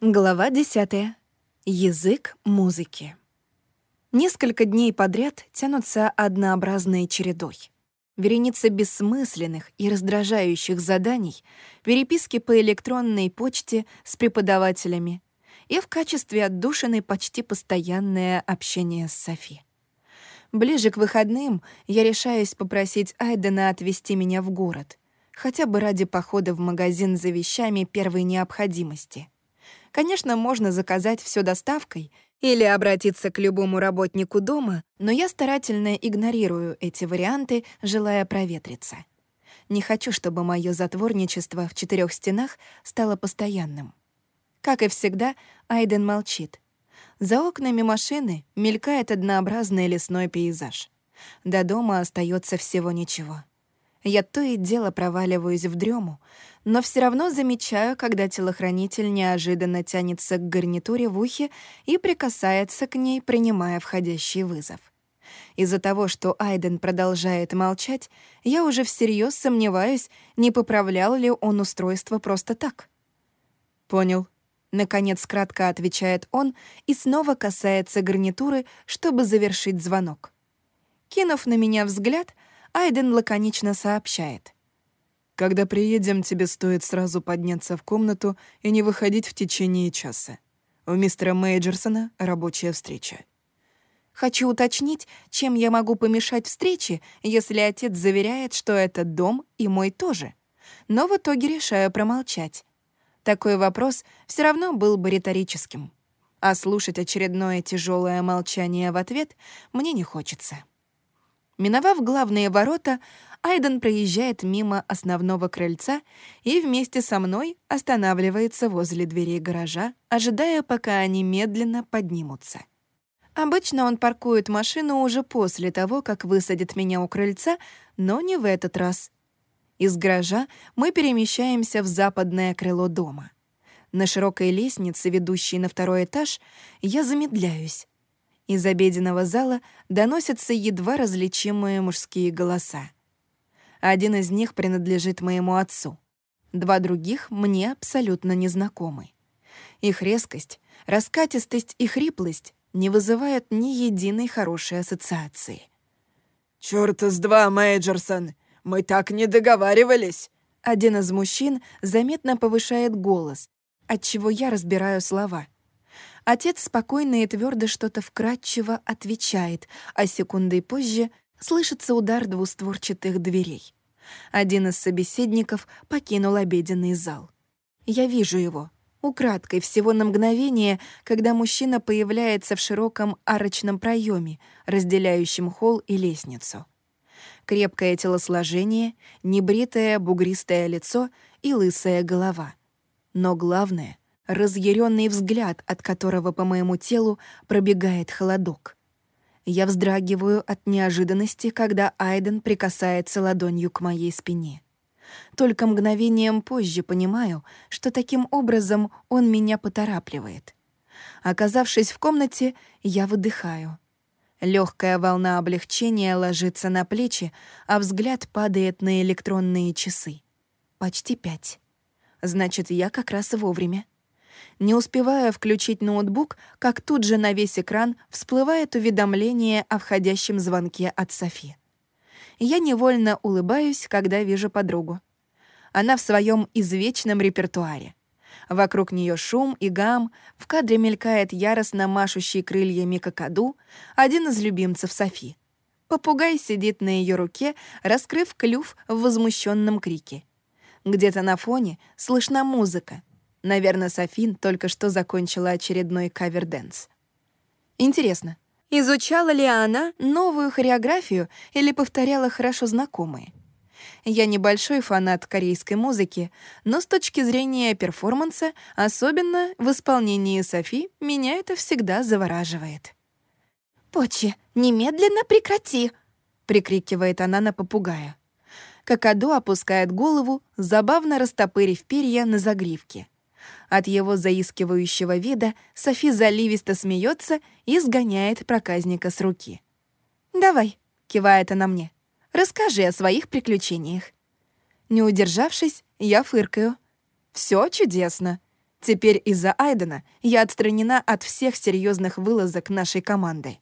Глава 10. Язык музыки. Несколько дней подряд тянутся однообразной чередой. Вереница бессмысленных и раздражающих заданий, переписки по электронной почте с преподавателями и в качестве отдушины почти постоянное общение с Софи. Ближе к выходным я решаюсь попросить Айдена отвезти меня в город, хотя бы ради похода в магазин за вещами первой необходимости — Конечно, можно заказать все доставкой или обратиться к любому работнику дома, но я старательно игнорирую эти варианты, желая проветриться. Не хочу, чтобы мое затворничество в четырех стенах стало постоянным. Как и всегда, Айден молчит. За окнами машины мелькает однообразный лесной пейзаж. До дома остается всего ничего. Я то и дело проваливаюсь в дрему, но все равно замечаю, когда телохранитель неожиданно тянется к гарнитуре в ухе и прикасается к ней, принимая входящий вызов. Из-за того, что Айден продолжает молчать, я уже всерьез сомневаюсь, не поправлял ли он устройство просто так. «Понял», — наконец кратко отвечает он и снова касается гарнитуры, чтобы завершить звонок. Кинув на меня взгляд, Айден лаконично сообщает. «Когда приедем, тебе стоит сразу подняться в комнату и не выходить в течение часа. У мистера Мейджерсона рабочая встреча». Хочу уточнить, чем я могу помешать встрече, если отец заверяет, что это дом и мой тоже. Но в итоге решаю промолчать. Такой вопрос все равно был бы риторическим. А слушать очередное тяжелое молчание в ответ мне не хочется. Миновав главные ворота, Айден проезжает мимо основного крыльца и вместе со мной останавливается возле дверей гаража, ожидая, пока они медленно поднимутся. Обычно он паркует машину уже после того, как высадит меня у крыльца, но не в этот раз. Из гаража мы перемещаемся в западное крыло дома. На широкой лестнице, ведущей на второй этаж, я замедляюсь. Из обеденного зала доносятся едва различимые мужские голоса. Один из них принадлежит моему отцу. Два других мне абсолютно незнакомы. Их резкость, раскатистость и хриплость не вызывают ни единой хорошей ассоциации. «Чёрта с два, Мейджерсон! Мы так не договаривались!» Один из мужчин заметно повышает голос, отчего я разбираю слова — Отец спокойно и твердо что-то вкратчиво отвечает, а секундой позже слышится удар двустворчатых дверей. Один из собеседников покинул обеденный зал. Я вижу его, украдкой всего на мгновение, когда мужчина появляется в широком арочном проеме, разделяющем холл и лестницу. Крепкое телосложение, небритое бугристое лицо и лысая голова. Но главное — разъяренный взгляд, от которого по моему телу пробегает холодок. Я вздрагиваю от неожиданности, когда Айден прикасается ладонью к моей спине. Только мгновением позже понимаю, что таким образом он меня поторапливает. Оказавшись в комнате, я выдыхаю. Легкая волна облегчения ложится на плечи, а взгляд падает на электронные часы. Почти пять. Значит, я как раз вовремя. Не успевая включить ноутбук, как тут же на весь экран всплывает уведомление о входящем звонке от Софи. Я невольно улыбаюсь, когда вижу подругу. Она в своем извечном репертуаре. Вокруг нее шум и гам, в кадре мелькает яростно машущий крыльями какаду, один из любимцев Софи. Попугай сидит на ее руке, раскрыв клюв в возмущенном крике. Где-то на фоне слышна музыка, Наверное, Софи только что закончила очередной cover dance. Интересно, изучала ли она новую хореографию или повторяла хорошо знакомые? Я небольшой фанат корейской музыки, но с точки зрения перформанса, особенно в исполнении Софи, меня это всегда завораживает. «Почи, немедленно прекрати!» — прикрикивает она на попугая. Какаду опускает голову, забавно растопырив перья на загривке — от его заискивающего вида Софи заливисто смеется и сгоняет проказника с руки. «Давай», — кивает она мне, — «расскажи о своих приключениях». Не удержавшись, я фыркаю. Все чудесно. Теперь из-за Айдена я отстранена от всех серьезных вылазок нашей команды.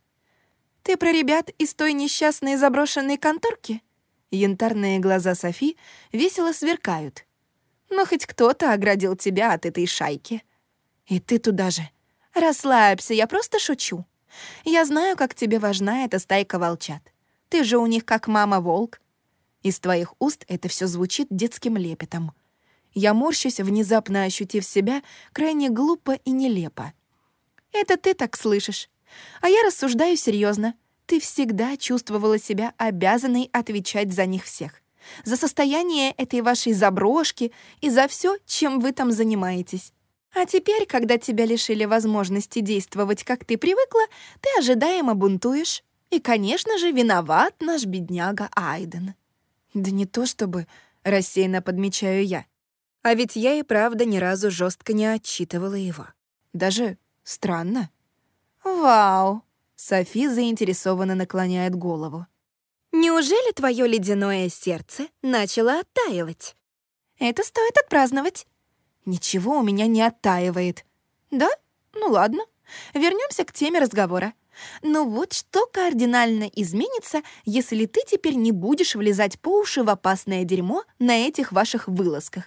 «Ты про ребят из той несчастной заброшенной конторки?» Янтарные глаза Софи весело сверкают. «Но хоть кто-то оградил тебя от этой шайки. И ты туда же. Расслабься, я просто шучу. Я знаю, как тебе важна эта стайка волчат. Ты же у них как мама-волк. Из твоих уст это все звучит детским лепетом. Я морщусь, внезапно ощутив себя крайне глупо и нелепо. Это ты так слышишь. А я рассуждаю серьезно. Ты всегда чувствовала себя обязанной отвечать за них всех. За состояние этой вашей заброшки и за все, чем вы там занимаетесь. А теперь, когда тебя лишили возможности действовать, как ты привыкла, ты ожидаемо бунтуешь. И, конечно же, виноват наш бедняга Айден. Да не то чтобы, рассеянно подмечаю я. А ведь я и правда ни разу жестко не отчитывала его. Даже странно. «Вау!» — Софи заинтересованно наклоняет голову. «Неужели твое ледяное сердце начало оттаивать?» «Это стоит отпраздновать». «Ничего у меня не оттаивает». «Да? Ну ладно. Вернемся к теме разговора. Ну вот что кардинально изменится, если ты теперь не будешь влезать по уши в опасное дерьмо на этих ваших вылазках.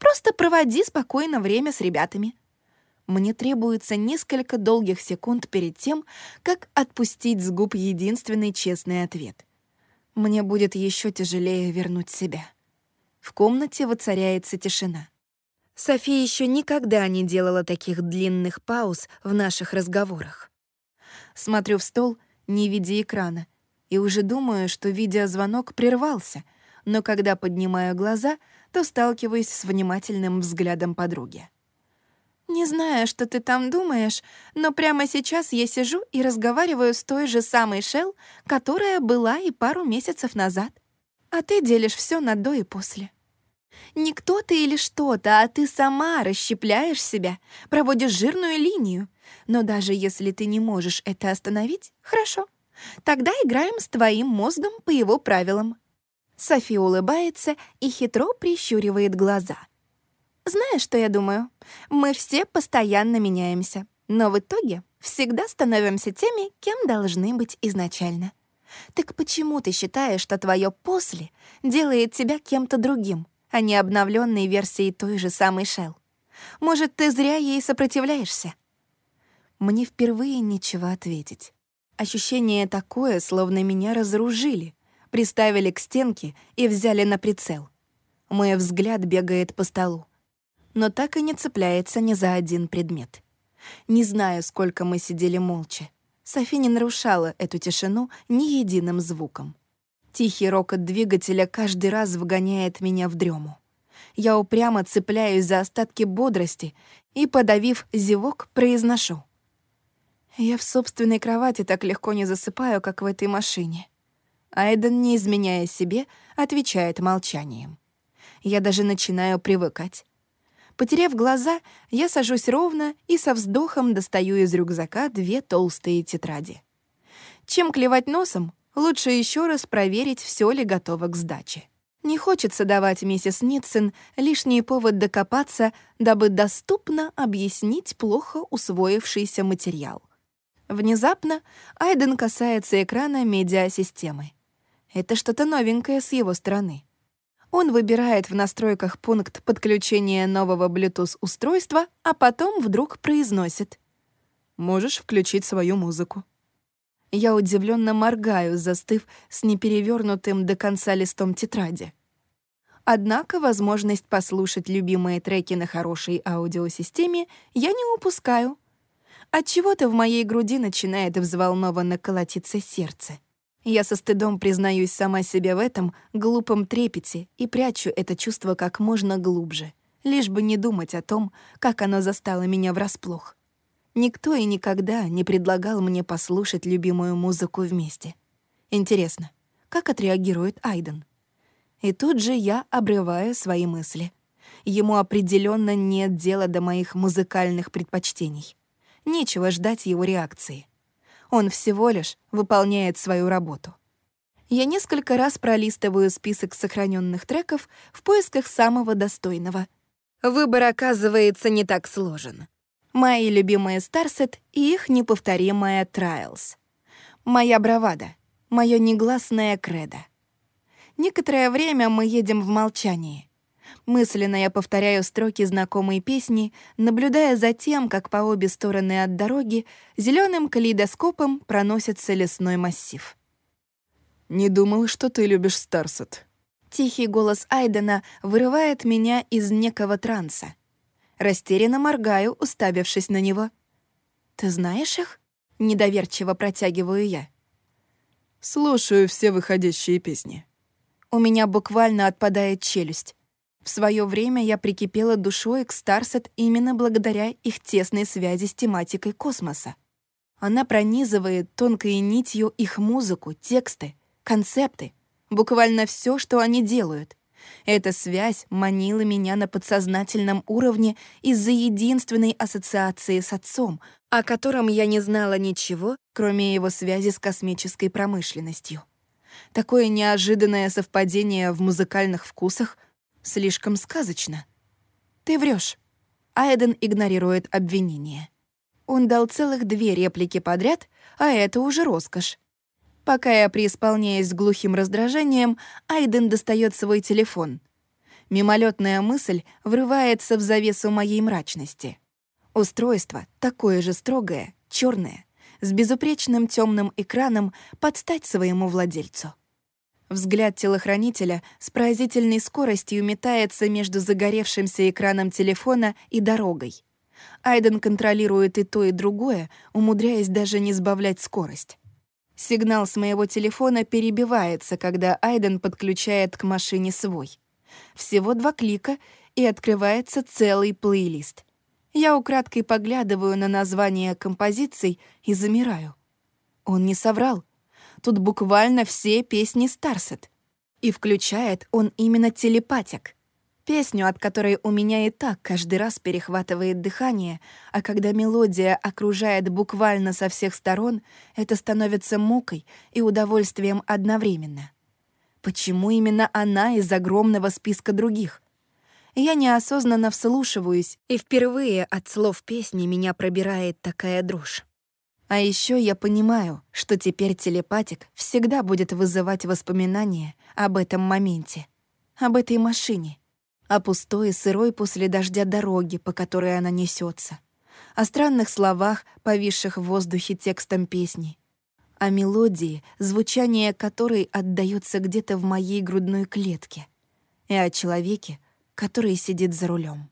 Просто проводи спокойно время с ребятами. Мне требуется несколько долгих секунд перед тем, как отпустить с губ единственный честный ответ. Мне будет еще тяжелее вернуть себя. В комнате воцаряется тишина. София еще никогда не делала таких длинных пауз в наших разговорах. Смотрю в стол, не видя экрана, и уже думаю, что видеозвонок прервался, но когда поднимаю глаза — то сталкиваюсь с внимательным взглядом подруги. «Не знаю, что ты там думаешь, но прямо сейчас я сижу и разговариваю с той же самой Шел, которая была и пару месяцев назад. А ты делишь все на до и после. Не кто-то или что-то, а ты сама расщепляешь себя, проводишь жирную линию. Но даже если ты не можешь это остановить, хорошо. Тогда играем с твоим мозгом по его правилам. Софи улыбается и хитро прищуривает глаза. «Знаешь, что я думаю? Мы все постоянно меняемся, но в итоге всегда становимся теми, кем должны быть изначально. Так почему ты считаешь, что твое «после» делает тебя кем-то другим, а не обновленной версией той же самой Шел? Может, ты зря ей сопротивляешься?» Мне впервые нечего ответить. Ощущение такое, словно меня разоружили, приставили к стенке и взяли на прицел. Мой взгляд бегает по столу, но так и не цепляется ни за один предмет. Не знаю, сколько мы сидели молча. Софи не нарушала эту тишину ни единым звуком. Тихий рокот двигателя каждый раз вгоняет меня в дрему. Я упрямо цепляюсь за остатки бодрости и, подавив зевок, произношу. Я в собственной кровати так легко не засыпаю, как в этой машине. Айден, не изменяя себе, отвечает молчанием. Я даже начинаю привыкать. Потеряв глаза, я сажусь ровно и со вздохом достаю из рюкзака две толстые тетради. Чем клевать носом, лучше еще раз проверить, все ли готово к сдаче. Не хочется давать миссис Нитсон лишний повод докопаться, дабы доступно объяснить плохо усвоившийся материал. Внезапно Айден касается экрана медиасистемы. Это что-то новенькое с его стороны. Он выбирает в настройках пункт подключения нового Bluetooth-устройства, а потом вдруг произносит «Можешь включить свою музыку». Я удивленно моргаю, застыв с неперевернутым до конца листом тетради. Однако возможность послушать любимые треки на хорошей аудиосистеме я не упускаю. Отчего-то в моей груди начинает взволнованно колотиться сердце. Я со стыдом признаюсь сама себе в этом глупом трепете и прячу это чувство как можно глубже, лишь бы не думать о том, как оно застало меня врасплох. Никто и никогда не предлагал мне послушать любимую музыку вместе. Интересно, как отреагирует Айден? И тут же я обрываю свои мысли. Ему определенно нет дела до моих музыкальных предпочтений. Нечего ждать его реакции. Он всего лишь выполняет свою работу. Я несколько раз пролистываю список сохраненных треков в поисках самого достойного. Выбор оказывается не так сложен. Мои любимые Старсет и их неповторимая Trials. Моя бравада, мое негласное кредо. Некоторое время мы едем в молчании. Мысленно я повторяю строки знакомой песни, наблюдая за тем, как по обе стороны от дороги зеленым калейдоскопом проносится лесной массив. «Не думал, что ты любишь Старсет». Тихий голос Айдена вырывает меня из некого транса. Растерянно моргаю, уставившись на него. «Ты знаешь их?» — недоверчиво протягиваю я. «Слушаю все выходящие песни». У меня буквально отпадает челюсть. В свое время я прикипела душой к Старсет именно благодаря их тесной связи с тематикой космоса. Она пронизывает тонкой нитью их музыку, тексты, концепты, буквально все, что они делают. Эта связь манила меня на подсознательном уровне из-за единственной ассоциации с отцом, о котором я не знала ничего, кроме его связи с космической промышленностью. Такое неожиданное совпадение в музыкальных вкусах слишком сказочно. Ты врешь. Айден игнорирует обвинение. Он дал целых две реплики подряд, а это уже роскошь. Пока я преисполняюсь глухим раздражением, Айден достает свой телефон. Мимолетная мысль врывается в завесу моей мрачности. Устройство такое же строгое, черное, с безупречным темным экраном под стать своему владельцу. Взгляд телохранителя с поразительной скоростью метается между загоревшимся экраном телефона и дорогой. Айден контролирует и то, и другое, умудряясь даже не сбавлять скорость. Сигнал с моего телефона перебивается, когда Айден подключает к машине свой. Всего два клика, и открывается целый плейлист. Я украдкой поглядываю на название композиций и замираю. Он не соврал. Тут буквально все песни Старсет. И включает он именно телепатик. Песню, от которой у меня и так каждый раз перехватывает дыхание, а когда мелодия окружает буквально со всех сторон, это становится мукой и удовольствием одновременно. Почему именно она из огромного списка других? Я неосознанно вслушиваюсь, и впервые от слов песни меня пробирает такая дрожь. А еще я понимаю, что теперь телепатик всегда будет вызывать воспоминания об этом моменте, об этой машине, о пустой и сырой после дождя дороге, по которой она несется, о странных словах, повисших в воздухе текстом песни, о мелодии, звучание которой отдаётся где-то в моей грудной клетке, и о человеке, который сидит за рулем.